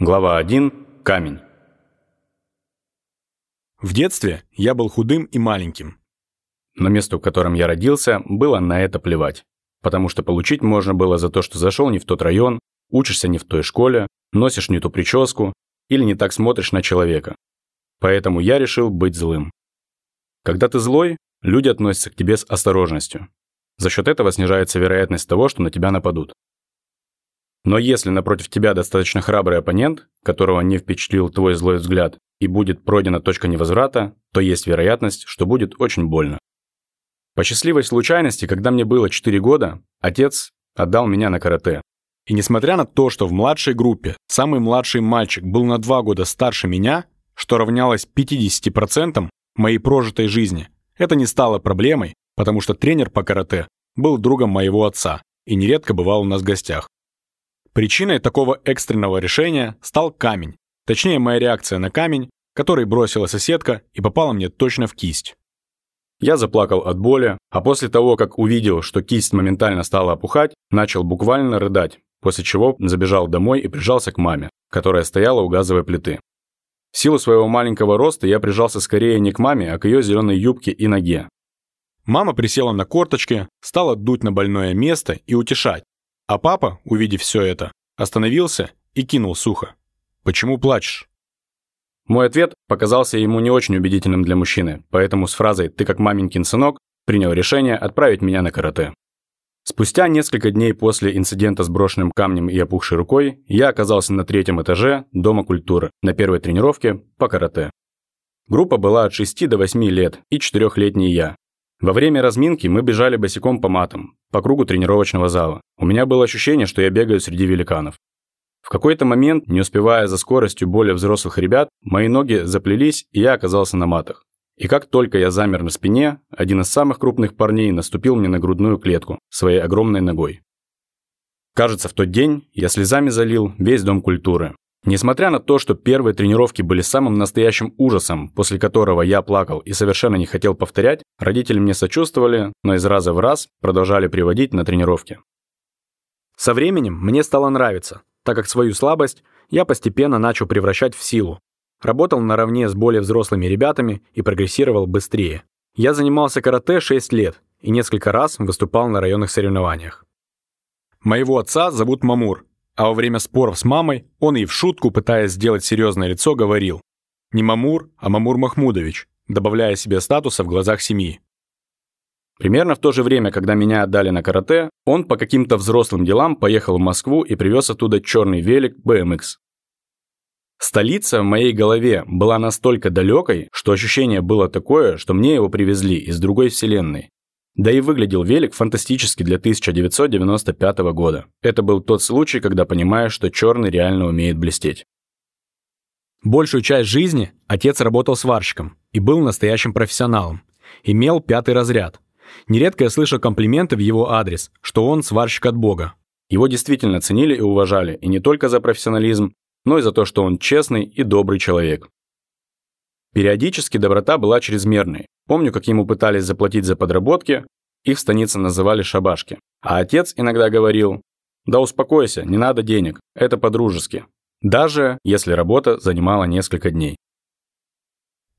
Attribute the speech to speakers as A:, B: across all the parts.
A: Глава 1. Камень.
B: В детстве я был худым и маленьким.
A: Но место, в котором я родился, было на это плевать. Потому что получить можно было за то, что зашел не в тот район, учишься не в той школе, носишь не ту прическу или не так смотришь на человека. Поэтому я решил быть злым. Когда ты злой, люди относятся к тебе с осторожностью. За счет этого снижается вероятность того, что на тебя нападут. Но если напротив тебя достаточно храбрый оппонент, которого не впечатлил твой злой взгляд, и будет пройдена точка невозврата, то есть вероятность, что будет очень больно. По счастливой случайности, когда мне было 4 года, отец отдал меня на карате.
B: И несмотря на то, что в младшей группе самый младший мальчик был на 2 года старше меня, что равнялось 50% моей прожитой жизни, это не стало проблемой, потому что тренер по карате был другом моего отца и нередко бывал у нас в гостях. Причиной такого экстренного решения стал камень, точнее моя реакция на камень, который бросила соседка и попала мне точно в кисть.
A: Я заплакал от боли, а после того, как увидел, что кисть моментально стала опухать, начал буквально рыдать, после чего забежал домой и прижался к маме, которая стояла у газовой плиты. В силу своего маленького роста я прижался скорее не к маме, а к ее зеленой юбке и ноге.
B: Мама присела на корточки, стала дуть на больное место и утешать, а папа, увидев все это, остановился и кинул сухо. «Почему плачешь?»
A: Мой ответ показался ему не очень убедительным для мужчины, поэтому с фразой «ты как маменькин сынок» принял решение отправить меня на карате. Спустя несколько дней после инцидента с брошенным камнем и опухшей рукой, я оказался на третьем этаже Дома культуры на первой тренировке по карате. Группа была от 6 до 8 лет и четырехлетний я. Во время разминки мы бежали босиком по матам, по кругу тренировочного зала. У меня было ощущение, что я бегаю среди великанов. В какой-то момент, не успевая за скоростью более взрослых ребят, мои ноги заплелись, и я оказался на матах. И как только я замер на спине, один из самых крупных парней наступил мне на грудную клетку своей огромной ногой. Кажется, в тот день я слезами залил весь дом культуры. Несмотря на то, что первые тренировки были самым настоящим ужасом, после которого я плакал и совершенно не хотел повторять, родители мне сочувствовали, но из раза в раз продолжали приводить на тренировки. Со временем мне стало нравиться, так как свою слабость я постепенно начал превращать в силу. Работал наравне с более взрослыми ребятами и прогрессировал быстрее. Я занимался карате 6 лет и несколько раз выступал на районных соревнованиях.
B: Моего отца зовут Мамур, а во время споров с мамой он и в шутку, пытаясь сделать серьезное лицо, говорил «Не Мамур, а Мамур Махмудович», добавляя себе статуса в глазах семьи.
A: Примерно в то же время, когда меня отдали на карате, он по каким-то взрослым делам поехал в Москву и привез оттуда черный велик BMX. Столица в моей голове была настолько далекой, что ощущение было такое, что мне его привезли из другой вселенной. Да и выглядел велик фантастически для 1995 года. Это был тот случай, когда понимаешь, что черный реально умеет блестеть.
B: Большую часть жизни отец работал сварщиком и был настоящим профессионалом. Имел пятый разряд. Нередко я слышал комплименты в его адрес, что он сварщик от Бога.
A: Его действительно ценили и уважали, и не только за профессионализм, но и за то, что он честный и добрый человек. Периодически доброта была чрезмерной. Помню, как ему пытались заплатить за подработки, их в станице называли шабашки. А отец иногда говорил, да успокойся, не надо денег, это по-дружески. Даже если работа занимала несколько дней.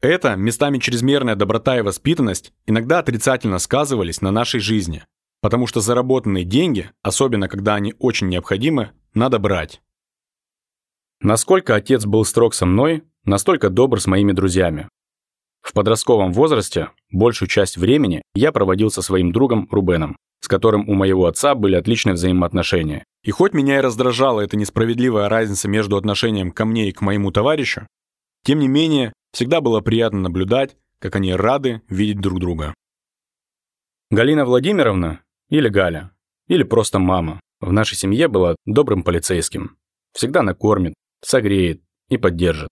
B: Это, местами чрезмерная доброта и воспитанность, иногда отрицательно сказывались на нашей жизни. Потому что заработанные деньги, особенно когда они очень необходимы, надо брать.
A: Насколько отец был строг со мной, настолько добр с моими друзьями. В подростковом возрасте большую часть времени я проводил со своим другом Рубеном, с которым у моего отца были отличные взаимоотношения.
B: И хоть меня и раздражала эта несправедливая разница между отношением ко мне и к моему товарищу, тем не менее, всегда было приятно наблюдать, как они рады видеть друг друга.
A: Галина Владимировна, или Галя, или просто мама, в нашей семье была добрым полицейским. Всегда накормит, согреет и поддержит.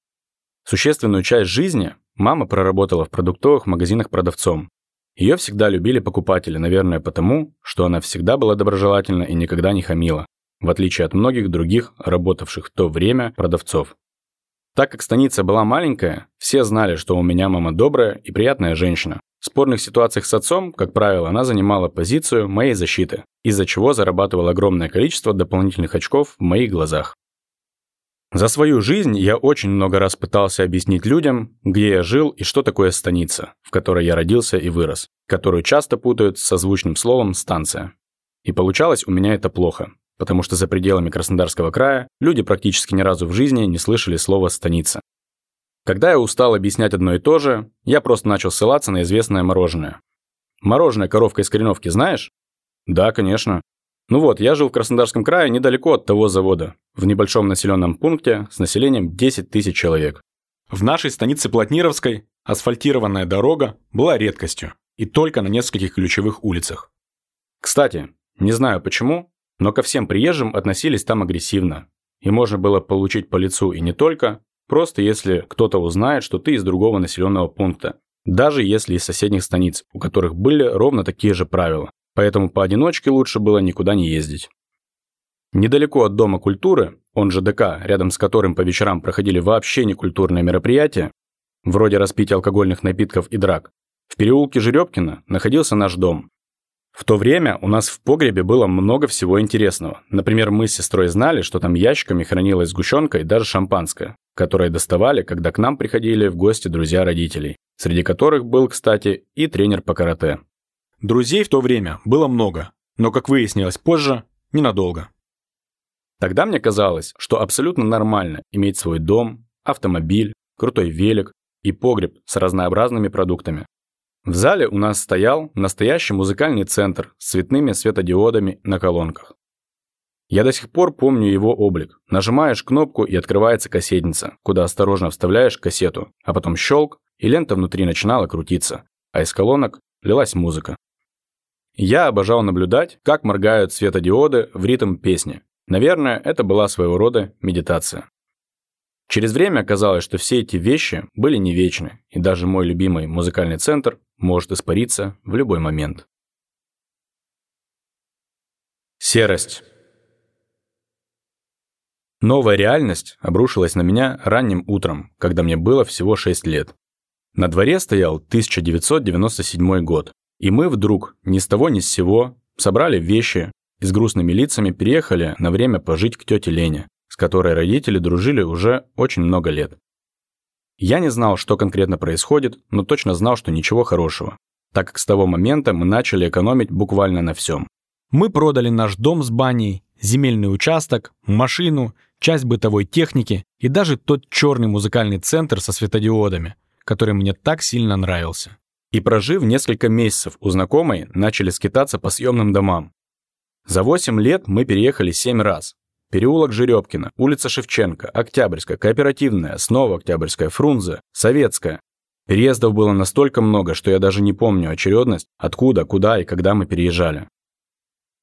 A: Существенную часть жизни мама проработала в продуктовых магазинах продавцом. Ее всегда любили покупатели, наверное, потому, что она всегда была доброжелательна и никогда не хамила, в отличие от многих других, работавших в то время продавцов. Так как станица была маленькая, все знали, что у меня мама добрая и приятная женщина. В спорных ситуациях с отцом, как правило, она занимала позицию моей защиты, из-за чего зарабатывала огромное количество дополнительных очков в моих глазах. За свою жизнь я очень много раз пытался объяснить людям, где я жил и что такое станица, в которой я родился и вырос, которую часто путают с созвучным словом «станция». И получалось у меня это плохо, потому что за пределами Краснодарского края люди практически ни разу в жизни не слышали слова «станица». Когда я устал объяснять одно и то же, я просто начал ссылаться на известное мороженое. Мороженое коровка из Кореновки знаешь? Да, конечно. Ну вот, я жил в Краснодарском крае недалеко от того завода, в небольшом населенном пункте с населением 10 тысяч человек.
B: В нашей станице Плотнировской асфальтированная дорога была редкостью, и только на нескольких ключевых улицах.
A: Кстати, не знаю почему, но ко всем приезжим относились там агрессивно, и можно было получить по лицу и не только, просто если кто-то узнает, что ты из другого населенного пункта, даже если из соседних станиц, у которых были ровно такие же правила поэтому поодиночке лучше было никуда не ездить. Недалеко от Дома культуры, он же ДК, рядом с которым по вечерам проходили вообще некультурные мероприятия, вроде распития алкогольных напитков и драк, в переулке Жеребкина находился наш дом. В то время у нас в погребе было много всего интересного. Например, мы с сестрой знали, что там ящиками хранилась сгущенка и даже шампанское, которое доставали, когда к нам приходили в гости друзья родителей, среди которых был, кстати, и тренер по карате.
B: Друзей в то время было много, но, как выяснилось позже, ненадолго.
A: Тогда мне казалось, что абсолютно нормально иметь свой дом, автомобиль, крутой велик и погреб с разнообразными продуктами. В зале у нас стоял настоящий музыкальный центр с цветными светодиодами на колонках. Я до сих пор помню его облик. Нажимаешь кнопку и открывается кассетница, куда осторожно вставляешь кассету, а потом щелк, и лента внутри начинала крутиться, а из колонок лилась музыка. Я обожал наблюдать, как моргают светодиоды в ритм песни. Наверное, это была своего рода медитация. Через время оказалось, что все эти вещи были не вечны, и даже мой любимый музыкальный центр может испариться в любой момент. Серость. Новая реальность обрушилась на меня ранним утром, когда мне было всего 6 лет. На дворе стоял 1997 год, и мы вдруг, ни с того ни с сего, собрали вещи и с грустными лицами переехали на время пожить к тете Лене, с которой родители дружили уже очень много лет. Я не знал, что конкретно происходит, но точно знал, что ничего хорошего, так как с того момента мы начали экономить буквально на всем.
B: Мы продали наш дом с баней, земельный участок, машину, часть бытовой техники и даже тот черный музыкальный центр со светодиодами, который мне так сильно нравился.
A: И прожив несколько месяцев у знакомой, начали скитаться по съемным домам. За 8 лет мы переехали 7 раз. Переулок Жеребкина, улица Шевченко, Октябрьская, Кооперативная, снова Октябрьская, Фрунзе, Советская. Переездов было настолько много, что я даже не помню очередность, откуда, куда и когда мы переезжали.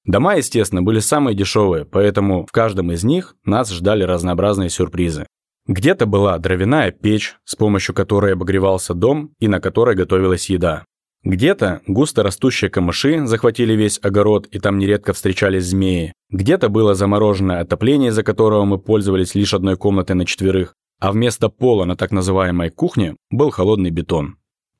A: Дома, естественно, были самые дешевые, поэтому в каждом из них нас ждали разнообразные сюрпризы. Где-то была дровяная печь, с помощью которой обогревался дом и на которой готовилась еда. Где-то густо растущие камыши захватили весь огород, и там нередко встречались змеи. Где-то было замороженное отопление, из-за которого мы пользовались лишь одной комнатой на четверых, а вместо пола на так называемой кухне был холодный бетон.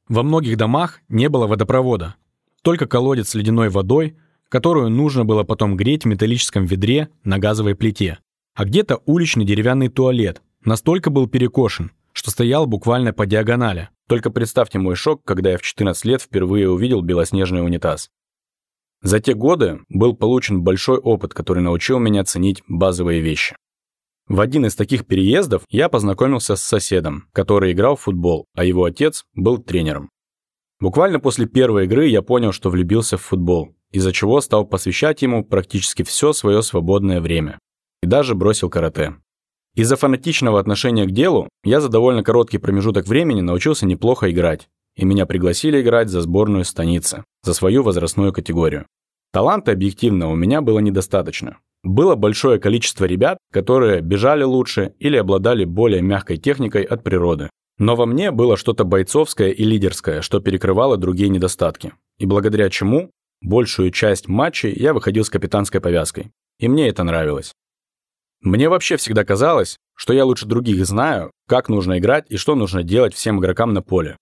B: Во многих домах не было водопровода, только колодец с ледяной водой, которую нужно было потом греть в металлическом ведре на газовой плите. А где-то уличный деревянный туалет, Настолько был перекошен, что стоял буквально по диагонали.
A: Только представьте мой шок, когда я в 14 лет впервые увидел белоснежный унитаз. За те годы был получен большой опыт, который научил меня ценить базовые вещи. В один из таких переездов я познакомился с соседом, который играл в футбол, а его отец был тренером. Буквально после первой игры я понял, что влюбился в футбол, из-за чего стал посвящать ему практически все свое свободное время. И даже бросил карате. Из-за фанатичного отношения к делу я за довольно короткий промежуток времени научился неплохо играть, и меня пригласили играть за сборную станицы, за свою возрастную категорию. Таланта объективно у меня было недостаточно. Было большое количество ребят, которые бежали лучше или обладали более мягкой техникой от природы. Но во мне было что-то бойцовское и лидерское, что перекрывало другие недостатки. И благодаря чему большую часть матчей я выходил с капитанской повязкой. И мне это нравилось. Мне вообще всегда казалось, что я лучше других знаю, как нужно играть и что нужно делать всем игрокам на поле.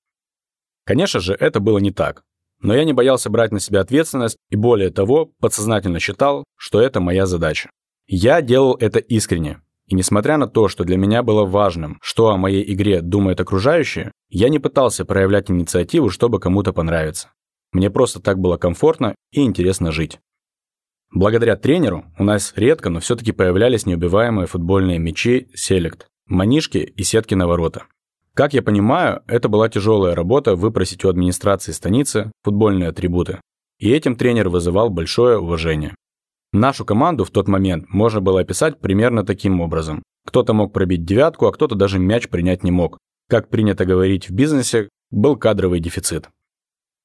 A: Конечно же, это было не так. Но я не боялся брать на себя ответственность и более того, подсознательно считал, что это моя задача. Я делал это искренне. И несмотря на то, что для меня было важным, что о моей игре думают окружающие, я не пытался проявлять инициативу, чтобы кому-то понравиться. Мне просто так было комфортно и интересно жить. Благодаря тренеру у нас редко, но все-таки появлялись неубиваемые футбольные мячи «Селект», манишки и сетки на ворота. Как я понимаю, это была тяжелая работа выпросить у администрации станицы футбольные атрибуты. И этим тренер вызывал большое уважение. Нашу команду в тот момент можно было описать примерно таким образом. Кто-то мог пробить девятку, а кто-то даже мяч принять не мог. Как принято говорить в бизнесе, был кадровый дефицит.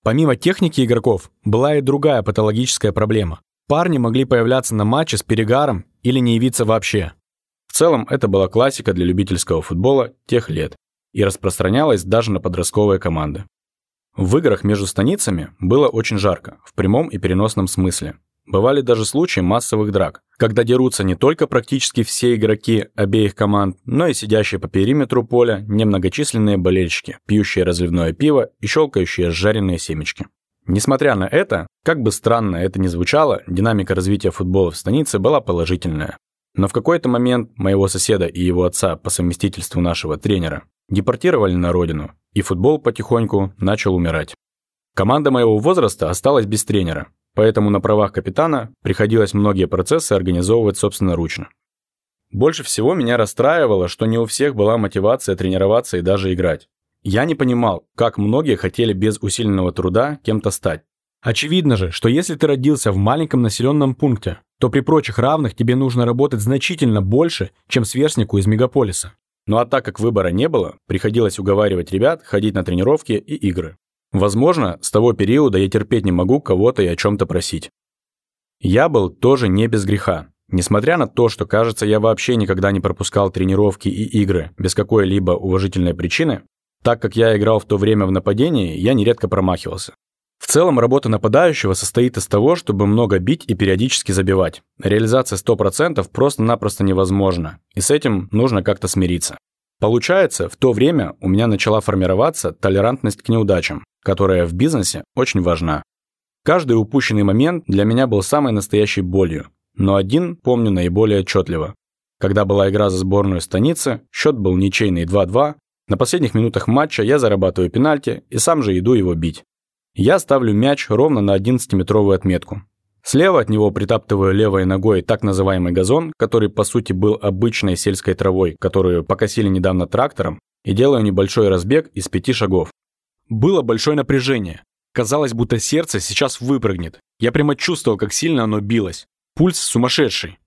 B: Помимо техники игроков, была и другая патологическая проблема. Парни могли появляться на матче с перегаром или не явиться вообще.
A: В целом, это была классика для любительского футбола тех лет и распространялась даже на подростковые команды. В играх между станицами было очень жарко, в прямом и переносном смысле. Бывали даже случаи массовых драк, когда дерутся не только практически все игроки обеих команд, но и сидящие по периметру поля немногочисленные болельщики, пьющие разливное пиво и щелкающие жареные семечки. Несмотря на это, как бы странно это ни звучало, динамика развития футбола в станице была положительная. Но в какой-то момент моего соседа и его отца по совместительству нашего тренера депортировали на родину, и футбол потихоньку начал умирать. Команда моего возраста осталась без тренера, поэтому на правах капитана приходилось многие процессы организовывать собственноручно. Больше всего меня расстраивало, что не у всех была мотивация тренироваться и даже играть. Я не понимал, как многие хотели без усиленного труда кем-то стать.
B: Очевидно же, что если ты родился в маленьком населенном пункте, то при прочих равных тебе нужно работать значительно больше, чем сверстнику из мегаполиса.
A: Ну а так как выбора не было, приходилось уговаривать ребят ходить на тренировки и игры. Возможно, с того периода я терпеть не могу кого-то и о чем-то просить. Я был тоже не без греха. Несмотря на то, что, кажется, я вообще никогда не пропускал тренировки и игры без какой-либо уважительной причины, так как я играл в то время в нападении, я нередко промахивался. В целом, работа нападающего состоит из того, чтобы много бить и периодически забивать. Реализация 100% просто-напросто невозможна, и с этим нужно как-то смириться. Получается, в то время у меня начала формироваться толерантность к неудачам, которая в бизнесе очень важна. Каждый упущенный момент для меня был самой настоящей болью, но один помню наиболее отчетливо. Когда была игра за сборную станицы, счет был ничейный 2-2, на последних минутах матча я зарабатываю пенальти и сам же иду его бить. Я ставлю мяч ровно на 11-метровую отметку. Слева от него притаптываю левой ногой так называемый газон, который по сути был обычной сельской травой, которую покосили недавно трактором, и делаю небольшой разбег из пяти шагов.
B: Было большое напряжение. Казалось, будто сердце сейчас выпрыгнет. Я прямо чувствовал, как сильно оно билось. Пульс сумасшедший.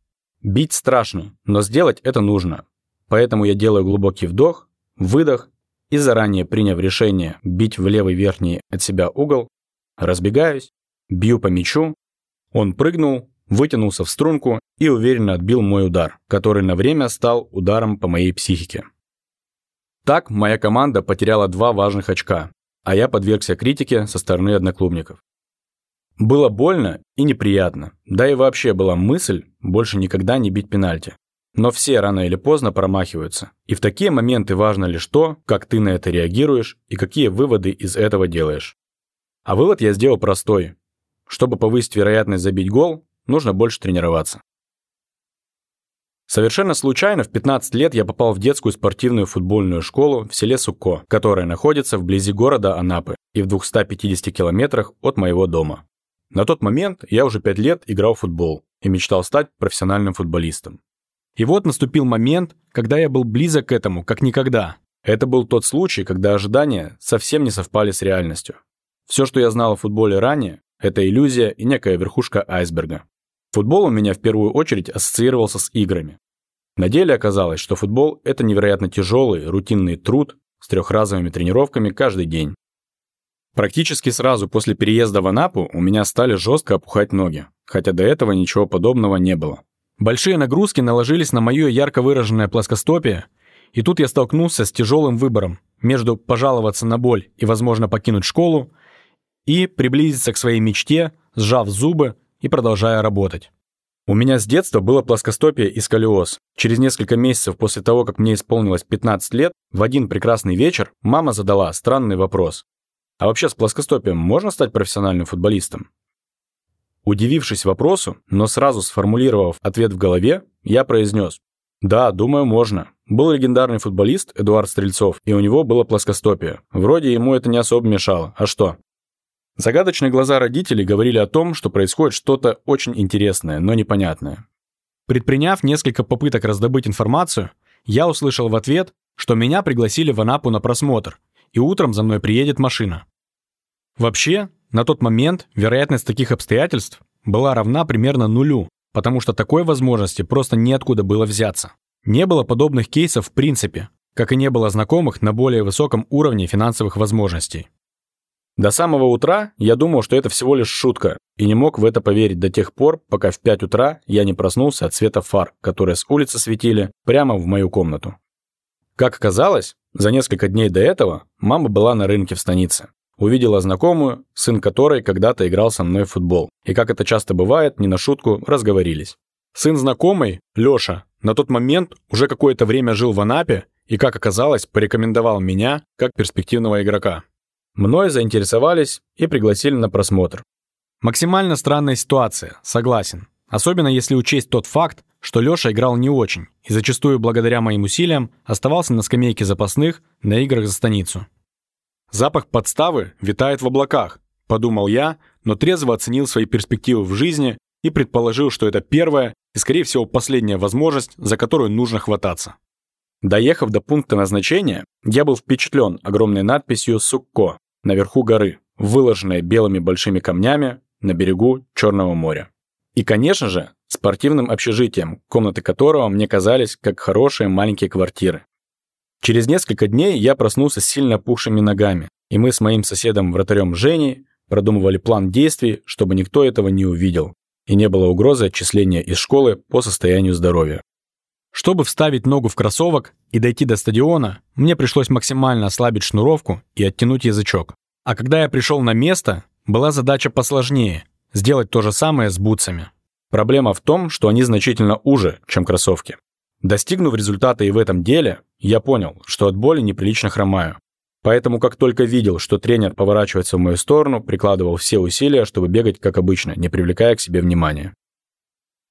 A: Бить страшно, но сделать это нужно. Поэтому я делаю глубокий вдох, выдох и заранее приняв решение бить в левый верхний от себя угол, разбегаюсь, бью по мячу, он прыгнул, вытянулся в струнку и уверенно отбил мой удар, который на время стал ударом по моей психике. Так моя команда потеряла два важных очка, а я подвергся критике со стороны одноклубников. Было больно и неприятно, да и вообще была мысль больше никогда не бить пенальти. Но все рано или поздно промахиваются. И в такие моменты важно лишь то, как ты на это реагируешь и какие выводы из этого делаешь. А вывод я сделал простой. Чтобы повысить вероятность забить гол, нужно больше тренироваться. Совершенно случайно в 15 лет я попал в детскую спортивную футбольную школу в селе Суко, которая находится вблизи города Анапы и в 250 километрах от моего дома. На тот момент я уже 5 лет играл в футбол и мечтал стать профессиональным футболистом. И вот наступил момент, когда я был близок к этому, как никогда. Это был тот случай, когда ожидания совсем не совпали с реальностью. Все, что я знал о футболе ранее, это иллюзия и некая верхушка айсберга. Футбол у меня в первую очередь ассоциировался с играми. На деле оказалось, что футбол – это невероятно тяжелый, рутинный труд с трехразовыми тренировками каждый день. Практически сразу после переезда в Анапу у меня стали жестко опухать ноги, хотя до этого ничего подобного не было. Большие нагрузки наложились на мое ярко выраженное плоскостопие, и тут я столкнулся с тяжелым выбором между пожаловаться на боль и, возможно, покинуть школу, и приблизиться к своей мечте, сжав зубы и продолжая работать. У меня с детства было плоскостопие и сколиоз. Через несколько месяцев после того, как мне исполнилось 15 лет, в один прекрасный вечер мама задала странный вопрос. А вообще с плоскостопием можно стать профессиональным футболистом? Удивившись вопросу, но сразу сформулировав ответ в голове, я произнес Да, думаю, можно. Был легендарный футболист Эдуард Стрельцов, и у него было плоскостопие. Вроде ему это не особо мешало. А что? Загадочные глаза родителей говорили о том, что происходит что-то очень интересное, но непонятное.
B: Предприняв несколько попыток раздобыть информацию, я услышал в ответ, что меня пригласили в Анапу на просмотр, и утром за мной приедет машина. Вообще, на тот момент вероятность таких обстоятельств была равна примерно нулю, потому что такой возможности просто неоткуда было взяться. Не было подобных кейсов в принципе, как и не было знакомых на более высоком уровне финансовых возможностей.
A: До самого утра я думал, что это всего лишь шутка, и не мог в это поверить до тех пор, пока в 5 утра я не проснулся от света фар, которые с улицы светили прямо в мою комнату. Как оказалось, за несколько дней до этого мама была на рынке в станице. Увидела знакомую, сын которой когда-то играл со мной в футбол. И как это часто бывает, не на шутку, разговорились. Сын знакомой, Лёша, на тот момент уже какое-то время жил в Анапе и, как оказалось, порекомендовал меня как перспективного игрока. Мной заинтересовались и пригласили на просмотр.
B: Максимально странная ситуация, согласен. Особенно если учесть тот факт, что Лёша играл не очень и зачастую благодаря моим усилиям оставался на скамейке запасных на играх за станицу. «Запах подставы витает в облаках», – подумал я, но трезво оценил свои перспективы в жизни и предположил, что это первая и, скорее всего, последняя возможность, за которую нужно хвататься.
A: Доехав до пункта назначения, я был впечатлен огромной надписью «Сукко», наверху горы, выложенная белыми большими камнями на берегу Черного моря. И, конечно же, спортивным общежитием, комнаты которого мне казались как хорошие маленькие квартиры. Через несколько дней я проснулся с сильно опухшими ногами, и мы с моим соседом-вратарем Женей продумывали план действий, чтобы никто этого не увидел, и не было угрозы отчисления из школы по состоянию здоровья.
B: Чтобы вставить ногу в кроссовок и дойти до стадиона, мне пришлось максимально ослабить шнуровку и оттянуть язычок. А когда я пришел на место, была задача посложнее – сделать то же самое с бутсами.
A: Проблема в том, что они значительно уже, чем кроссовки. Достигнув результата и в этом деле, я понял, что от боли неприлично хромаю. Поэтому как только видел, что тренер поворачивается в мою сторону, прикладывал все усилия, чтобы бегать как обычно, не привлекая к себе внимания.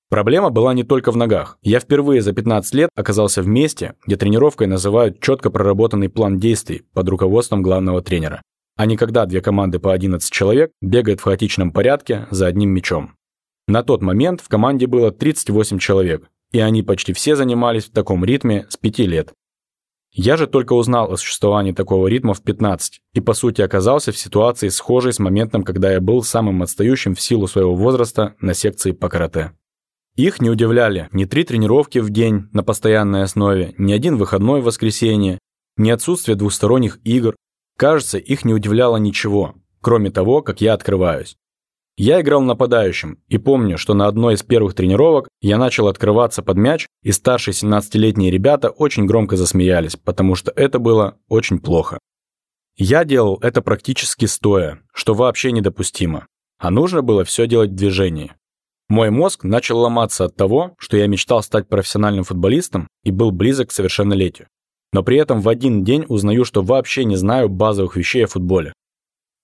A: Проблема была не только в ногах. Я впервые за 15 лет оказался в месте, где тренировкой называют четко проработанный план действий под руководством главного тренера, а не когда две команды по 11 человек бегают в хаотичном порядке за одним мячом. На тот момент в команде было 38 человек, и они почти все занимались в таком ритме с 5 лет. Я же только узнал о существовании такого ритма в 15 и по сути оказался в ситуации схожей с моментом, когда я был самым отстающим в силу своего возраста на секции по карате. Их не удивляли ни три тренировки в день на постоянной основе, ни один выходной в воскресенье, ни отсутствие двусторонних игр. Кажется, их не удивляло ничего, кроме того, как я открываюсь. Я играл нападающим и помню, что на одной из первых тренировок я начал открываться под мяч, и старшие 17-летние ребята очень громко засмеялись, потому что это было очень плохо. Я делал это практически стоя, что вообще недопустимо. А нужно было все делать в движении. Мой мозг начал ломаться от того, что я мечтал стать профессиональным футболистом и был близок к совершеннолетию. Но при этом в один день узнаю, что вообще не знаю базовых вещей о футболе.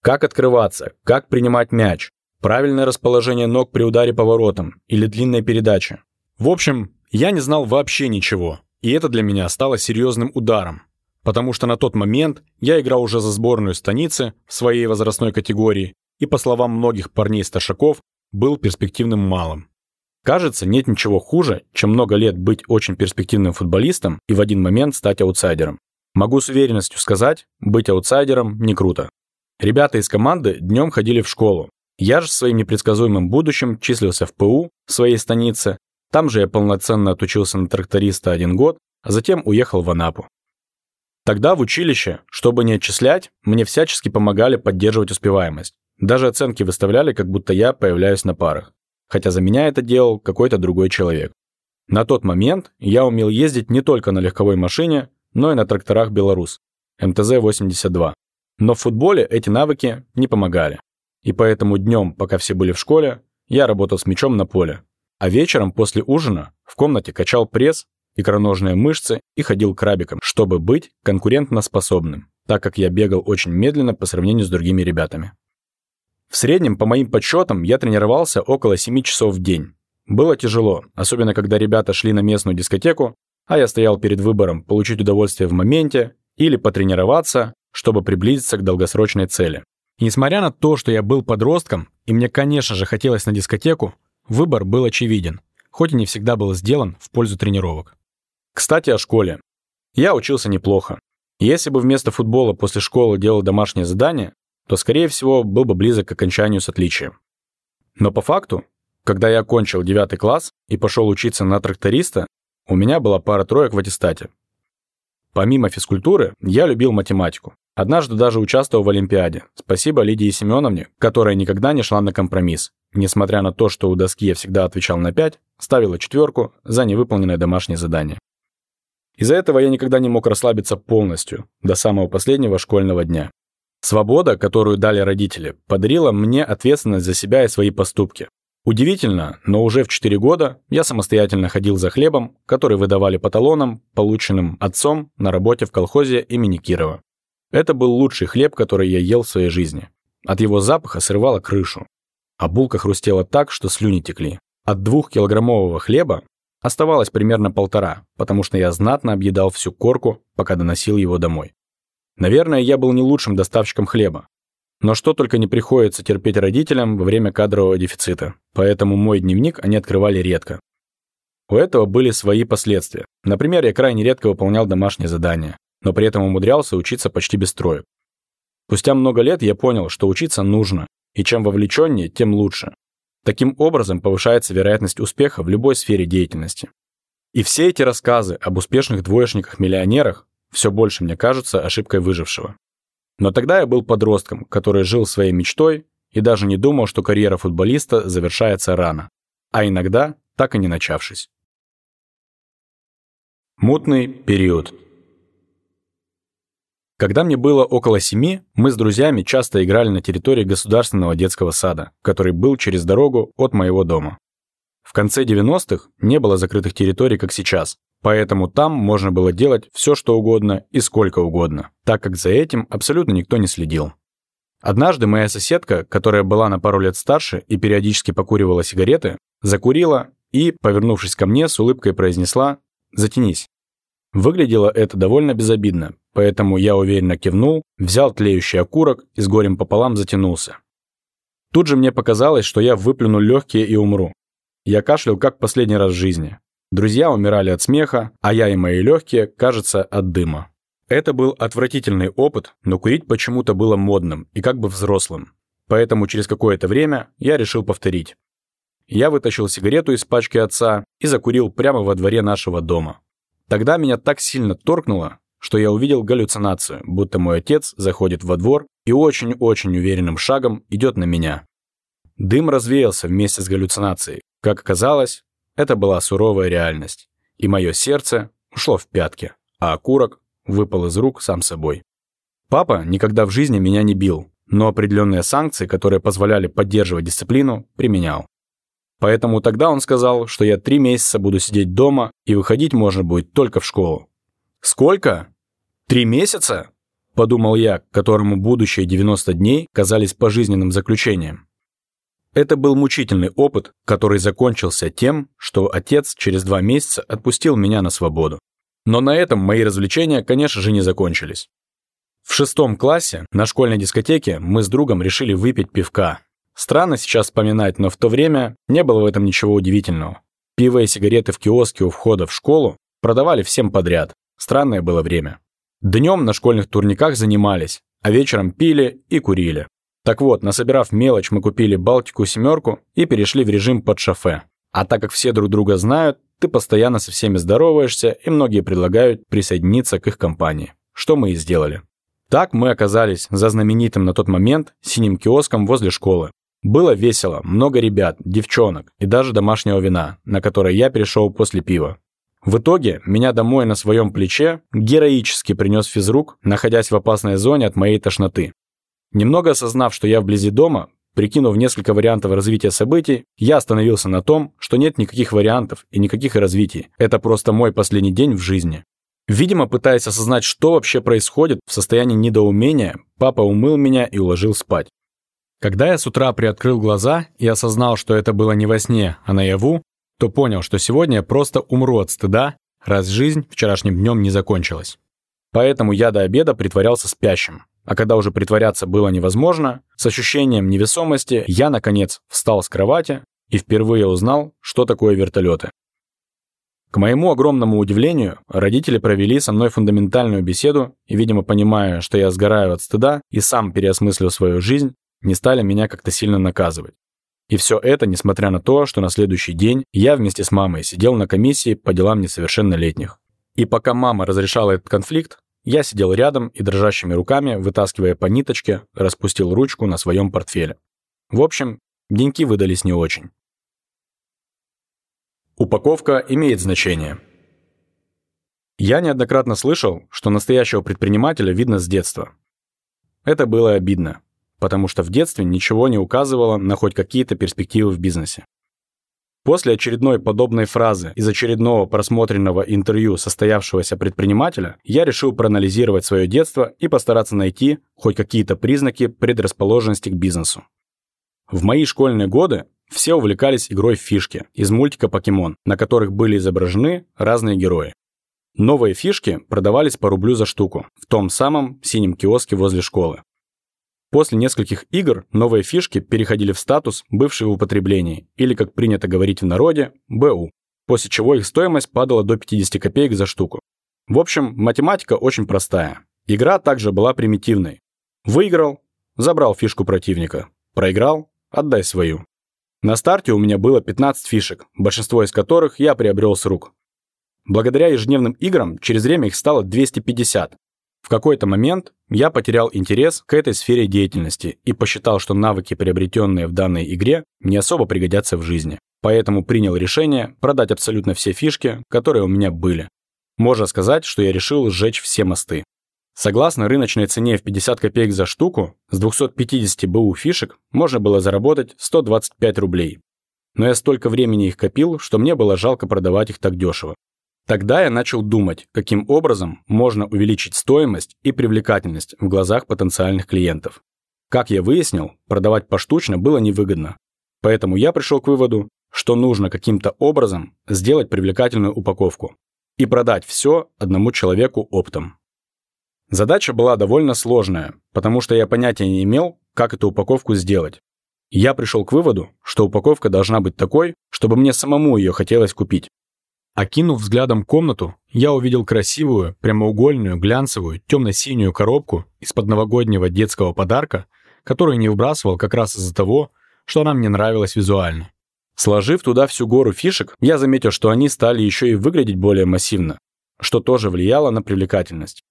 A: Как открываться, как принимать мяч, правильное расположение ног при ударе поворотом или длинной передаче. В общем, я не знал вообще ничего, и это для меня стало серьезным ударом. Потому что на тот момент я играл уже за сборную станицы в своей возрастной категории, и по словам многих парней-старшаков, был перспективным малым. Кажется, нет ничего хуже, чем много лет быть очень перспективным футболистом и в один момент стать аутсайдером. Могу с уверенностью сказать, быть аутсайдером не круто. Ребята из команды днем ходили в школу. Я же своим непредсказуемым будущим числился в ПУ, в своей станице. Там же я полноценно отучился на тракториста один год, а затем уехал в Анапу. Тогда в училище, чтобы не отчислять, мне всячески помогали поддерживать успеваемость. Даже оценки выставляли, как будто я появляюсь на парах. Хотя за меня это делал какой-то другой человек. На тот момент я умел ездить не только на легковой машине, но и на тракторах «Беларус» МТЗ-82. Но в футболе эти навыки не помогали. И поэтому днем, пока все были в школе, я работал с мячом на поле. А вечером после ужина в комнате качал пресс, икроножные мышцы и ходил крабиком, чтобы быть конкурентноспособным, так как я бегал очень медленно по сравнению с другими ребятами. В среднем, по моим подсчетам, я тренировался около 7 часов в день. Было тяжело, особенно когда ребята шли на местную дискотеку, а я стоял перед выбором получить удовольствие в моменте или потренироваться, чтобы приблизиться к долгосрочной цели. И несмотря на то, что я был подростком, и мне, конечно же, хотелось на дискотеку, выбор был очевиден, хоть и не всегда был сделан в пользу тренировок. Кстати, о школе. Я учился неплохо. Если бы вместо футбола после школы делал домашнее задание, то, скорее всего, был бы близок к окончанию с отличием. Но по факту, когда я окончил 9 класс и пошел учиться на тракториста, у меня была пара троек в аттестате. Помимо физкультуры, я любил математику. Однажды даже участвовал в Олимпиаде. Спасибо Лидии Семеновне, которая никогда не шла на компромисс. Несмотря на то, что у доски я всегда отвечал на 5, ставила четверку за невыполненное домашнее задание. Из-за этого я никогда не мог расслабиться полностью, до самого последнего школьного дня. Свобода, которую дали родители, подарила мне ответственность за себя и свои поступки. Удивительно, но уже в 4 года я самостоятельно ходил за хлебом, который выдавали по талонам, полученным отцом на работе в колхозе имени Кирова. Это был лучший хлеб, который я ел в своей жизни. От его запаха срывало крышу. А булка хрустела так, что слюни текли. От двухкилограммового хлеба оставалось примерно полтора, потому что я знатно объедал всю корку, пока доносил его домой. Наверное, я был не лучшим доставщиком хлеба. Но что только не приходится терпеть родителям во время кадрового дефицита, поэтому мой дневник они открывали редко. У этого были свои последствия. Например, я крайне редко выполнял домашние задания но при этом умудрялся учиться почти без троек. Спустя много лет я понял, что учиться нужно, и чем вовлеченнее, тем лучше. Таким образом повышается вероятность успеха в любой сфере деятельности. И все эти рассказы об успешных двоечниках-миллионерах все больше мне кажутся ошибкой выжившего. Но тогда я был подростком, который жил своей мечтой и даже не думал, что карьера футболиста завершается рано, а иногда так и не начавшись. Мутный период. Когда мне было около семи, мы с друзьями часто играли на территории государственного детского сада, который был через дорогу от моего дома. В конце 90-х не было закрытых территорий, как сейчас, поэтому там можно было делать все, что угодно и сколько угодно, так как за этим абсолютно никто не следил. Однажды моя соседка, которая была на пару лет старше и периодически покуривала сигареты, закурила и, повернувшись ко мне, с улыбкой произнесла «Затянись». Выглядело это довольно безобидно, поэтому я уверенно кивнул, взял тлеющий окурок и с горем пополам затянулся. Тут же мне показалось, что я выплюну легкие и умру. Я кашлял как последний раз в жизни. Друзья умирали от смеха, а я и мои легкие, кажется, от дыма. Это был отвратительный опыт, но курить почему-то было модным и как бы взрослым. Поэтому через какое-то время я решил повторить. Я вытащил сигарету из пачки отца и закурил прямо во дворе нашего дома. Тогда меня так сильно торкнуло, что я увидел галлюцинацию, будто мой отец заходит во двор и очень-очень уверенным шагом идет на меня. Дым развеялся вместе с галлюцинацией. Как оказалось, это была суровая реальность. И мое сердце ушло в пятки, а окурок выпал из рук сам собой. Папа никогда в жизни меня не бил, но определенные санкции, которые позволяли поддерживать дисциплину, применял. Поэтому тогда он сказал, что я три месяца буду сидеть дома и выходить можно будет только в школу. «Сколько? Три месяца?» – подумал я, которому будущие 90 дней казались пожизненным заключением. Это был мучительный опыт, который закончился тем, что отец через два месяца отпустил меня на свободу. Но на этом мои развлечения, конечно же, не закончились. В шестом классе на школьной дискотеке мы с другом решили выпить пивка, Странно сейчас вспоминать, но в то время не было в этом ничего удивительного. Пиво и сигареты в киоске у входа в школу продавали всем подряд. Странное было время. Днем на школьных турниках занимались, а вечером пили и курили. Так вот, насобирав мелочь, мы купили Балтику семерку и перешли в режим под шофе. А так как все друг друга знают, ты постоянно со всеми здороваешься, и многие предлагают присоединиться к их компании. Что мы и сделали. Так мы оказались за знаменитым на тот момент синим киоском возле школы, было весело, много ребят, девчонок и даже домашнего вина, на которое я перешел после пива. В итоге меня домой на своем плече героически принес физрук, находясь в опасной зоне от моей тошноты. Немного осознав, что я вблизи дома, прикинув несколько вариантов развития событий, я остановился на том, что нет никаких вариантов и никаких развитий. Это просто мой последний день в жизни. Видимо, пытаясь осознать, что вообще происходит, в состоянии недоумения, папа умыл меня и уложил спать. Когда я с утра приоткрыл глаза и осознал, что это было не во сне, а наяву, то понял, что сегодня я просто умру от стыда
B: раз жизнь вчерашним днем не закончилась. Поэтому я до обеда притворялся спящим. А когда уже притворяться было невозможно, с ощущением невесомости я, наконец, встал с кровати и впервые узнал, что такое вертолеты. К моему огромному удивлению, родители провели со мной фундаментальную беседу и, видимо, понимая, что я сгораю от стыда и сам переосмыслил свою жизнь, не стали меня как-то сильно наказывать. И все это, несмотря на то, что на следующий день я вместе с мамой сидел на комиссии по делам несовершеннолетних. И пока мама разрешала этот конфликт, я сидел рядом и дрожащими руками, вытаскивая по ниточке, распустил ручку на своем портфеле. В общем, деньки выдались не очень. Упаковка имеет значение. Я неоднократно слышал, что настоящего предпринимателя видно с детства. Это было обидно, потому что в детстве ничего не указывало на хоть какие-то перспективы в бизнесе. После очередной подобной фразы из очередного просмотренного интервью состоявшегося предпринимателя, я решил проанализировать свое детство и постараться найти хоть какие-то признаки предрасположенности к бизнесу. В мои школьные годы все увлекались игрой в фишки из мультика «Покемон», на которых были изображены разные герои. Новые фишки продавались по рублю за штуку в том самом синем киоске возле школы. После нескольких игр новые фишки переходили в статус бывший в употреблении, или, как принято говорить в народе, БУ, после чего их стоимость падала до 50 копеек за штуку. В общем, математика очень простая. Игра также была примитивной. Выиграл – забрал фишку противника. Проиграл – отдай свою. На старте у меня было 15 фишек, большинство из которых я приобрел с рук. Благодаря ежедневным играм через время их стало 250, в какой-то момент я потерял интерес к этой сфере деятельности и посчитал, что навыки, приобретенные в данной игре, не особо пригодятся в жизни. Поэтому принял решение продать абсолютно все фишки, которые у меня были. Можно сказать, что я решил сжечь все мосты. Согласно рыночной цене в 50 копеек за штуку, с 250 БУ фишек можно было заработать 125 рублей. Но я столько времени их копил, что мне было жалко продавать их так дешево. Тогда я начал думать, каким образом можно увеличить стоимость и привлекательность в глазах потенциальных клиентов. Как я выяснил, продавать поштучно было невыгодно. Поэтому я пришел к выводу, что нужно каким-то образом сделать привлекательную упаковку и продать все одному человеку оптом. Задача была довольно сложная, потому что я понятия не имел, как эту упаковку сделать. Я пришел к выводу, что упаковка должна быть такой, чтобы мне самому ее хотелось купить. Окинув взглядом комнату, я увидел красивую, прямоугольную, глянцевую, темно-синюю коробку из-под новогоднего детского подарка, которую не выбрасывал как раз из-за того, что она мне нравилась визуально. Сложив туда всю гору фишек, я заметил, что они стали еще и выглядеть более массивно, что тоже влияло на привлекательность.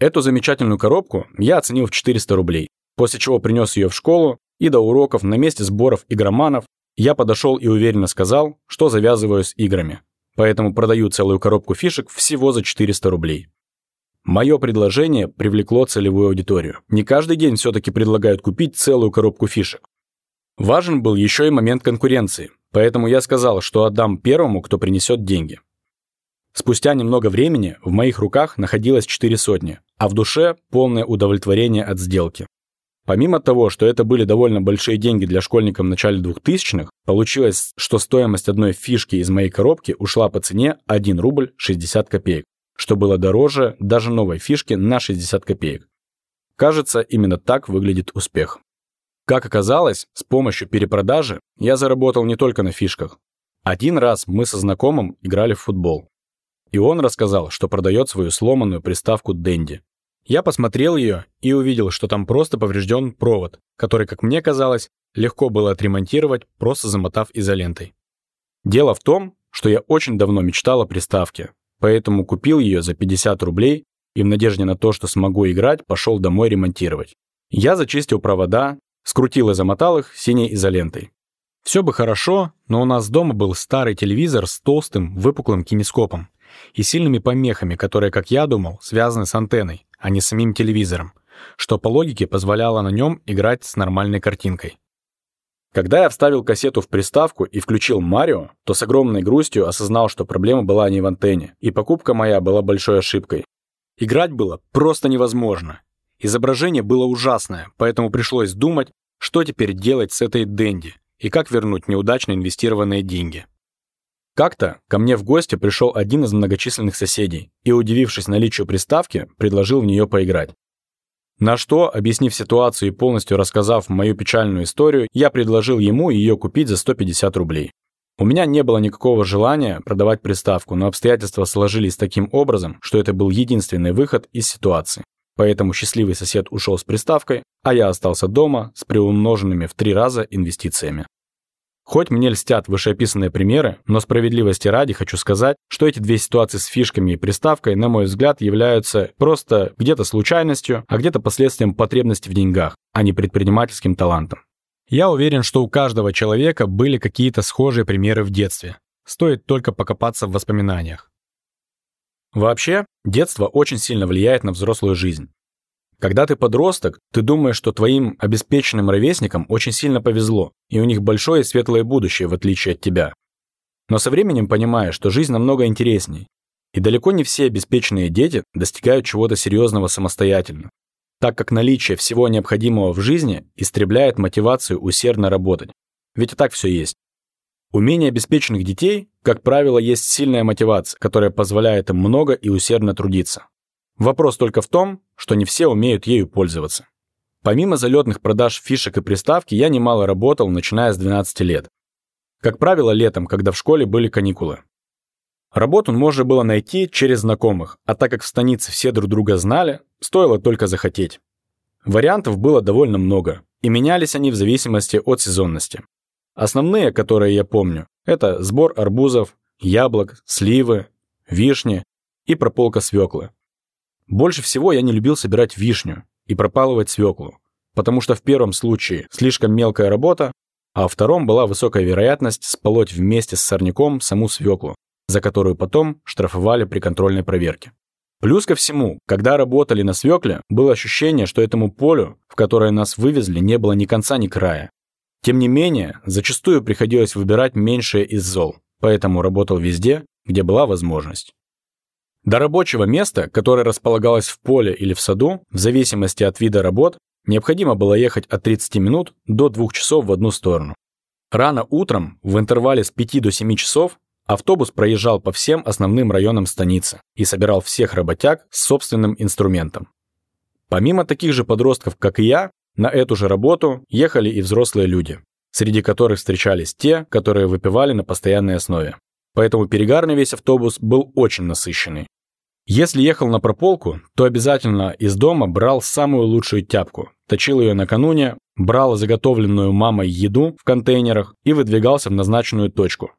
B: Эту замечательную коробку я оценил в 400 рублей, после чего принес ее в школу и до уроков на месте сборов игроманов я подошел и уверенно сказал, что завязываю с играми, поэтому продаю целую коробку фишек всего за 400 рублей. Мое предложение привлекло целевую аудиторию. Не каждый день все-таки предлагают купить целую коробку фишек. Важен был еще и момент конкуренции, поэтому я сказал, что отдам первому, кто принесет деньги. Спустя немного времени в моих руках находилось 4 сотни, а в душе полное удовлетворение от сделки. Помимо того, что это были довольно большие деньги для школьников в начале 2000-х, получилось, что стоимость одной фишки из моей коробки ушла по цене 1 рубль 60 копеек, что было дороже даже новой фишки на 60 копеек. Кажется, именно так выглядит успех. Как оказалось, с помощью перепродажи я заработал не только на фишках. Один раз мы со знакомым играли в футбол. И он рассказал, что продает свою сломанную приставку Дэнди. Я посмотрел ее и увидел, что там просто поврежден провод, который, как мне казалось, легко было отремонтировать, просто замотав изолентой. Дело в том, что я очень давно мечтал о приставке, поэтому купил ее за 50 рублей и в надежде на то, что смогу играть, пошел домой ремонтировать. Я зачистил провода, скрутил и замотал их синей изолентой. Все бы хорошо, но у нас дома был старый телевизор с толстым, выпуклым кинескопом и сильными помехами, которые, как я думал, связаны с антенной а не самим телевизором, что по логике позволяло на нем играть с нормальной картинкой. Когда я вставил кассету в приставку и включил Марио, то с огромной грустью осознал, что проблема была не в антенне, и покупка моя была большой ошибкой. Играть было просто невозможно. Изображение было ужасное, поэтому пришлось думать, что теперь делать с этой Дэнди и как вернуть неудачно инвестированные деньги.
A: Как-то ко мне в гости пришел один из многочисленных соседей и, удивившись наличию приставки, предложил в нее поиграть. На что, объяснив ситуацию и полностью рассказав мою печальную историю, я предложил ему ее купить за 150 рублей. У меня не было никакого желания продавать приставку, но обстоятельства сложились таким образом, что это был единственный выход из ситуации. Поэтому счастливый сосед ушел с приставкой, а я остался дома с приумноженными в три раза инвестициями. Хоть мне льстят вышеописанные примеры, но справедливости ради хочу сказать, что эти две ситуации с фишками и приставкой, на мой взгляд, являются просто где-то случайностью, а где-то последствием потребности в деньгах, а не предпринимательским талантом. Я уверен, что у каждого человека были какие-то схожие примеры в детстве. Стоит только покопаться в воспоминаниях. Вообще, детство очень сильно влияет на взрослую жизнь. Когда ты подросток, ты думаешь, что твоим обеспеченным ровесникам очень сильно повезло, и у них большое и светлое будущее, в отличие от тебя. Но со временем понимаешь, что жизнь намного интересней. И далеко не все обеспеченные дети достигают чего-то серьезного самостоятельно, так как наличие всего необходимого в жизни истребляет мотивацию усердно работать. Ведь и так все есть. У менее обеспеченных детей, как правило, есть сильная мотивация, которая позволяет им много и усердно трудиться. Вопрос только в том, что не все умеют ею пользоваться. Помимо залетных продаж фишек и приставки, я немало работал, начиная с 12 лет. Как правило, летом, когда в школе были каникулы. Работу можно было найти через знакомых, а так как в станице все друг друга знали, стоило только захотеть. Вариантов было довольно много, и менялись они в зависимости от сезонности. Основные, которые я помню, это сбор арбузов, яблок, сливы, вишни и прополка свеклы. Больше всего я не любил собирать вишню и пропалывать свеклу, потому что в первом случае слишком мелкая работа, а во втором была высокая вероятность сполоть вместе с сорняком саму свеклу, за которую потом штрафовали при контрольной проверке. Плюс ко всему, когда работали на свекле, было ощущение, что этому полю, в которое нас вывезли, не было ни конца, ни края. Тем не менее, зачастую приходилось выбирать меньшее из зол, поэтому работал везде, где была возможность. До рабочего места, которое располагалось в поле или в саду, в зависимости от вида работ, необходимо было ехать от 30 минут до 2 часов в одну сторону. Рано утром, в интервале с 5 до 7 часов, автобус проезжал по всем основным районам станицы и собирал всех работяг с собственным инструментом. Помимо таких же подростков, как и я, на эту же работу ехали и взрослые люди, среди которых встречались те, которые выпивали на постоянной основе. Поэтому перегар на весь автобус был очень насыщенный. Если ехал на прополку, то обязательно из дома брал самую лучшую тяпку, точил ее накануне, брал заготовленную мамой еду в контейнерах и выдвигался в назначенную точку.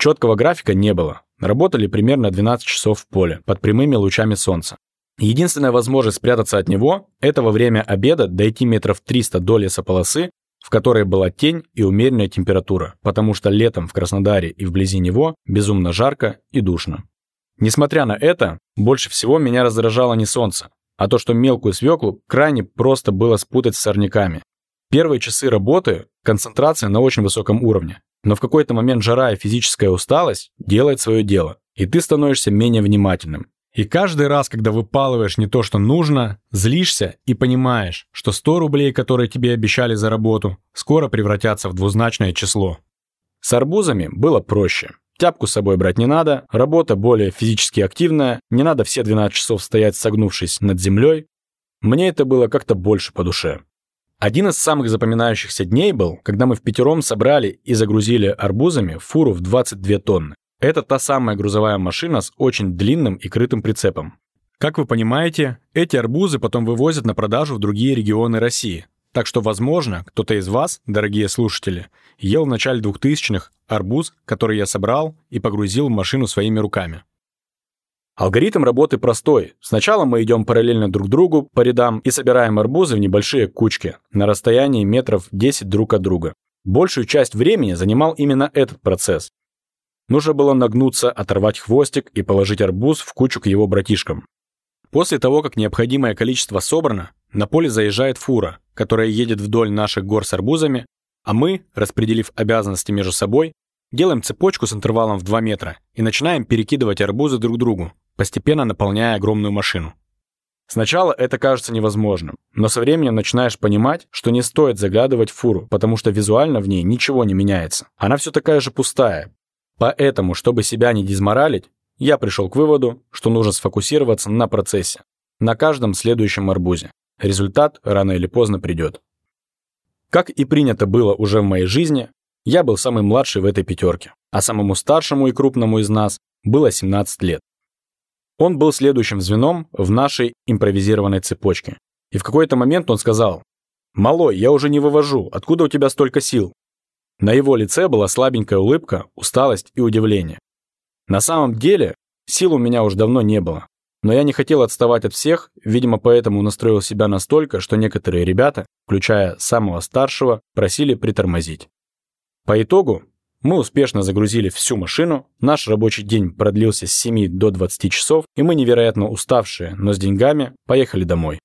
A: Четкого графика не было. Работали примерно 12 часов в поле, под прямыми лучами солнца. Единственная возможность спрятаться от него – это во время обеда дойти метров 300 до лесополосы, в которой была тень и умеренная температура, потому что летом в Краснодаре и вблизи него безумно жарко и душно. Несмотря на это, больше всего меня раздражало не солнце, а то, что мелкую свеклу крайне просто было спутать с сорняками. Первые часы работы – концентрация на очень высоком уровне, но в какой-то момент жара и физическая усталость делает свое дело, и ты становишься менее внимательным. И каждый раз, когда выпалываешь не то, что нужно, злишься и понимаешь, что 100 рублей, которые тебе обещали за работу, скоро превратятся в двузначное число. С арбузами было проще. Тяпку с собой брать не надо, работа более физически активная, не надо все 12 часов стоять согнувшись над землей. Мне это было как-то больше по душе. Один из самых запоминающихся дней был, когда мы в пятером собрали и загрузили арбузами фуру в 22 тонны. Это та самая грузовая машина с очень длинным и крытым прицепом. Как вы понимаете, эти арбузы потом вывозят на продажу в другие регионы России, так что, возможно, кто-то из вас, дорогие слушатели, ел в начале 2000-х арбуз, который я собрал и погрузил в машину своими руками. Алгоритм работы простой. Сначала мы идем параллельно друг другу по рядам и собираем арбузы в небольшие кучки на расстоянии метров 10 друг от друга. Большую часть времени занимал именно этот процесс. Нужно было нагнуться, оторвать хвостик и положить арбуз в кучу к его братишкам. После того, как необходимое количество собрано, на поле заезжает фура, которая едет вдоль наших гор с арбузами, а мы, распределив обязанности между собой, делаем цепочку с интервалом в 2 метра и начинаем перекидывать арбузы друг другу, постепенно наполняя огромную машину. Сначала это кажется невозможным, но со временем начинаешь понимать, что не стоит заглядывать в фуру, потому что визуально в ней ничего не меняется. Она все такая же пустая. Поэтому, чтобы себя не дезморалить, я пришел к выводу, что нужно сфокусироваться на процессе, на каждом следующем арбузе. Результат рано или поздно придет. Как и принято было уже в моей жизни, я был самый младший в этой пятерке, а самому старшему и крупному из нас было 17 лет. Он был следующим звеном в нашей импровизированной цепочке. И в какой-то момент он сказал, «Малой, я уже не вывожу, откуда у тебя столько сил?» На его лице была слабенькая улыбка, усталость и удивление. На самом деле, сил у меня уже давно не было. Но я не хотел отставать от всех, видимо, поэтому настроил себя настолько, что некоторые ребята, включая самого старшего, просили притормозить. По итогу мы успешно загрузили всю машину, наш рабочий день продлился с 7 до 20 часов, и мы невероятно уставшие, но с деньгами, поехали домой.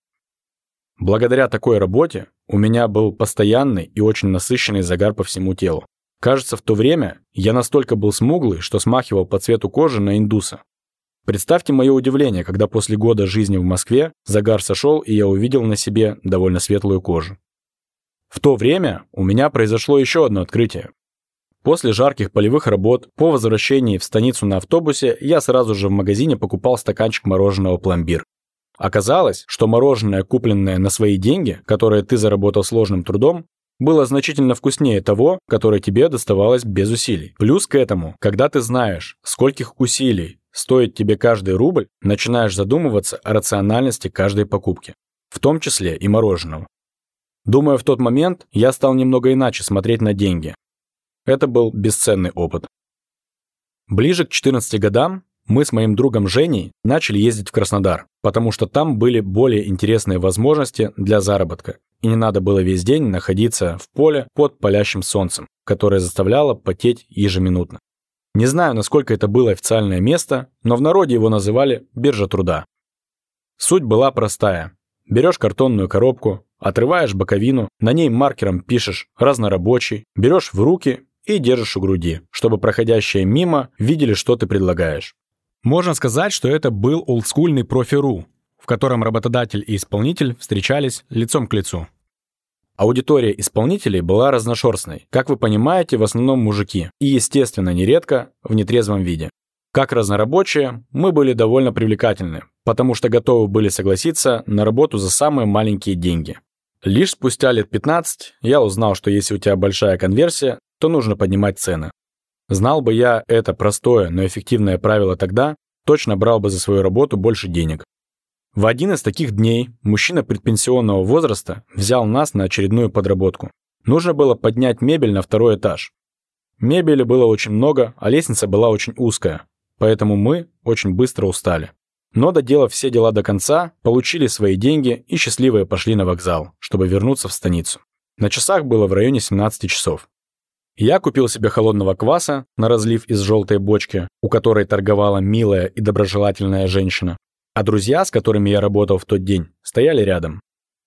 A: Благодаря такой работе у меня был постоянный и очень насыщенный загар по всему телу. Кажется, в то время я настолько был смуглый, что смахивал по цвету кожи на индуса. Представьте мое удивление, когда после года жизни в Москве загар сошел, и я увидел на себе довольно светлую кожу. В то время у меня произошло еще одно открытие. После жарких полевых работ, по возвращении в станицу на автобусе, я сразу же в магазине покупал стаканчик мороженого пломбир. Оказалось, что мороженое, купленное на свои деньги, которое ты заработал сложным трудом, было значительно вкуснее того, которое тебе доставалось без усилий. Плюс к этому, когда ты знаешь, скольких усилий стоит тебе каждый рубль, начинаешь задумываться о рациональности каждой покупки, в том числе и мороженого. Думаю, в тот момент я стал немного иначе смотреть на деньги. Это был бесценный опыт. Ближе к 14 годам мы с моим другом Женей начали ездить в Краснодар, потому что там были более интересные возможности для заработка, и не надо было весь день находиться в поле под палящим солнцем, которое заставляло потеть ежеминутно. Не знаю, насколько это было официальное место, но в народе его называли «биржа труда». Суть была простая. Берешь картонную коробку, Отрываешь боковину, на ней маркером пишешь «разнорабочий», берешь в руки и держишь у груди, чтобы проходящие мимо видели, что ты предлагаешь. Можно сказать, что это был олдскульный профи.ру, в котором работодатель и исполнитель встречались лицом к лицу. Аудитория исполнителей была разношерстной, как вы понимаете, в основном мужики, и, естественно, нередко в нетрезвом виде. Как разнорабочие, мы были довольно привлекательны, потому что готовы были согласиться на работу за самые маленькие деньги. Лишь спустя лет 15 я узнал, что если у тебя большая конверсия, то нужно поднимать цены. Знал бы я это простое, но эффективное правило тогда, точно брал бы за свою работу больше денег. В один из таких дней мужчина предпенсионного возраста взял нас на очередную подработку. Нужно было поднять мебель на второй этаж. Мебели было очень много, а лестница была очень узкая, поэтому мы очень быстро устали. Но доделав все дела до конца, получили свои деньги и счастливые пошли на вокзал, чтобы вернуться в станицу. На часах было в районе 17 часов. Я купил себе холодного кваса на разлив из желтой бочки, у которой торговала милая и доброжелательная женщина. А друзья, с которыми я работал в тот день, стояли рядом.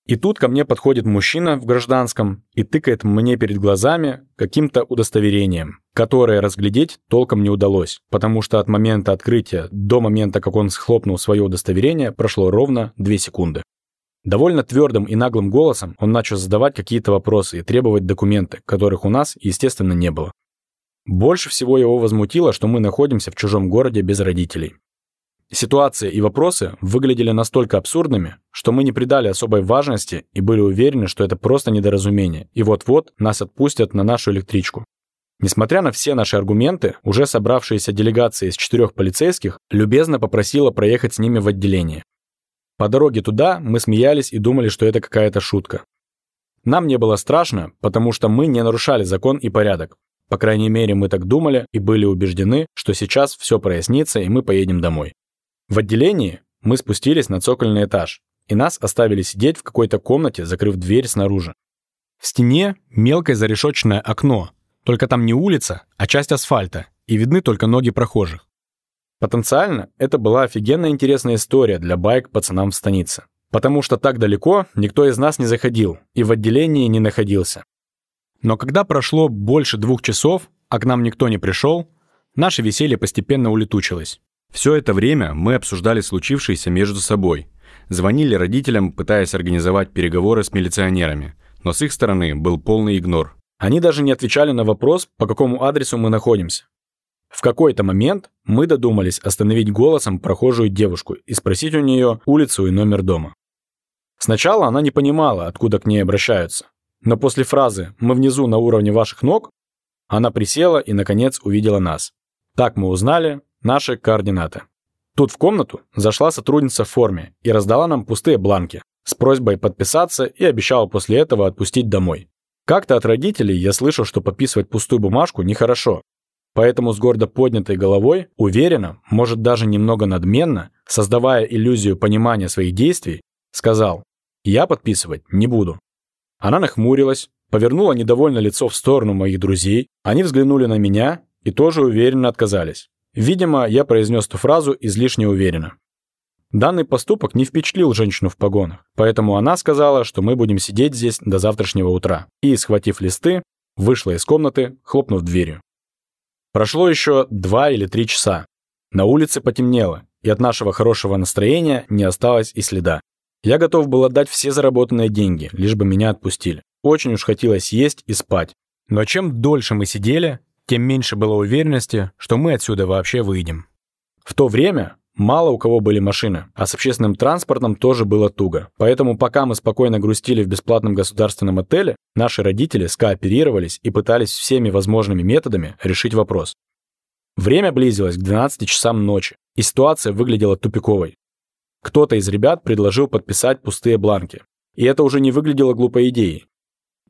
A: И тут ко мне подходит мужчина в гражданском и тыкает мне перед глазами каким-то удостоверением, которое разглядеть толком не удалось, потому что от момента открытия до момента, как он схлопнул свое удостоверение, прошло ровно 2 секунды. Довольно твердым и наглым голосом он начал задавать какие-то вопросы и требовать документы, которых у нас, естественно, не было. Больше всего его возмутило, что мы находимся в чужом городе без родителей. Ситуация и вопросы выглядели настолько абсурдными, что мы не придали особой важности и были уверены, что это просто недоразумение, и вот-вот нас отпустят на нашу электричку. Несмотря на все наши аргументы, уже собравшаяся делегация из четырех полицейских любезно попросила проехать с ними в отделение. По дороге туда мы смеялись и думали, что это какая-то шутка. Нам не было страшно, потому что мы не нарушали закон и порядок. По крайней мере, мы так думали и были убеждены, что сейчас все прояснится и мы поедем домой. В отделении мы спустились на цокольный этаж, и нас оставили сидеть в какой-то комнате, закрыв дверь снаружи. В стене мелкое зарешочное окно, только там не улица, а часть асфальта, и видны только ноги прохожих. Потенциально это была офигенно интересная история для байк пацанам в станице. Потому что так далеко никто из нас не заходил и в отделении не находился. Но когда прошло больше двух часов, а к нам никто не пришел, наше веселье постепенно улетучилось. Все это время мы обсуждали случившееся между собой. Звонили родителям, пытаясь организовать переговоры с милиционерами, но с их стороны был полный игнор. Они даже не отвечали на вопрос, по какому адресу мы находимся.
B: В какой-то момент мы додумались остановить голосом прохожую девушку и спросить у нее улицу и номер дома. Сначала она не понимала, откуда к ней обращаются. Но после фразы «мы внизу на уровне ваших ног» она присела и, наконец, увидела нас. Так мы узнали наши координаты. Тут в комнату зашла сотрудница в форме и раздала нам пустые бланки с просьбой подписаться и обещала после этого отпустить домой. Как-то от родителей я слышал, что подписывать пустую бумажку нехорошо. Поэтому с гордо поднятой головой, уверенно, может даже немного надменно, создавая иллюзию понимания своих действий, сказал «Я подписывать не буду». Она нахмурилась, повернула недовольно лицо в сторону моих друзей, они взглянули на меня и тоже уверенно отказались. Видимо, я произнес ту фразу излишне уверенно. Данный поступок не впечатлил женщину в погонах, поэтому она сказала, что мы будем сидеть здесь до завтрашнего утра, и, схватив листы, вышла из комнаты, хлопнув дверью. Прошло еще два или три часа. На улице потемнело, и от нашего хорошего настроения не осталось и следа. Я готов был отдать все заработанные деньги, лишь бы меня отпустили. Очень уж хотелось есть и спать. Но чем дольше мы сидели, тем меньше было уверенности, что мы отсюда вообще выйдем. В то время Мало у кого были машины, а с общественным транспортом тоже было туго. Поэтому пока мы спокойно грустили в бесплатном государственном отеле, наши родители скооперировались и пытались всеми возможными методами решить вопрос. Время близилось к 12 часам ночи, и ситуация выглядела тупиковой. Кто-то из ребят предложил подписать пустые бланки. И это уже не выглядело глупой идеей.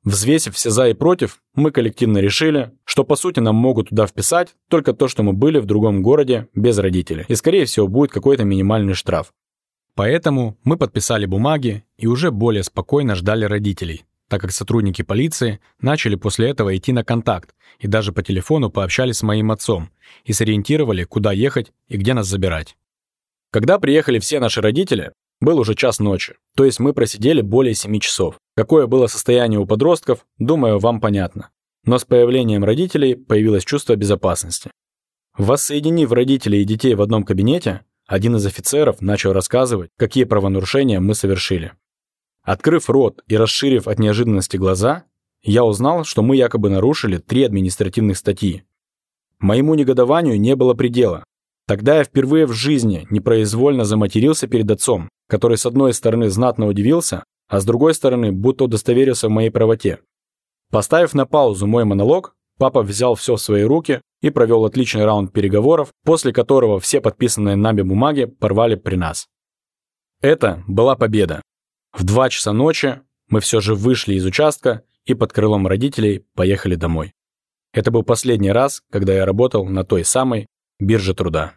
B: Взвесив все за и против, мы коллективно решили, что по сути нам могут туда вписать только то, что мы были в другом городе без родителей, и скорее всего будет какой-то минимальный штраф. Поэтому мы подписали бумаги и уже более спокойно ждали родителей, так как сотрудники полиции начали после этого идти на контакт и даже по телефону пообщались с моим отцом и сориентировали, куда ехать и где нас забирать. Когда приехали все наши родители, был уже час ночи, то есть мы просидели более 7 часов. Какое было состояние у подростков, думаю, вам понятно. Но с появлением родителей появилось чувство безопасности. Воссоединив родителей и детей в одном кабинете, один из офицеров начал рассказывать, какие правонарушения мы совершили. Открыв рот и расширив от неожиданности глаза, я узнал, что мы якобы нарушили три административных статьи. Моему негодованию не было предела. Тогда я впервые в жизни непроизвольно заматерился перед отцом, который с одной стороны знатно удивился, а с другой стороны будто удостоверился в моей правоте. Поставив на паузу мой монолог, папа взял все в свои руки и провел отличный раунд переговоров, после которого все подписанные нами бумаги порвали при нас. Это была победа. В два часа ночи мы все же вышли из участка и под крылом родителей поехали домой. Это был последний раз, когда я работал на той самой бирже труда.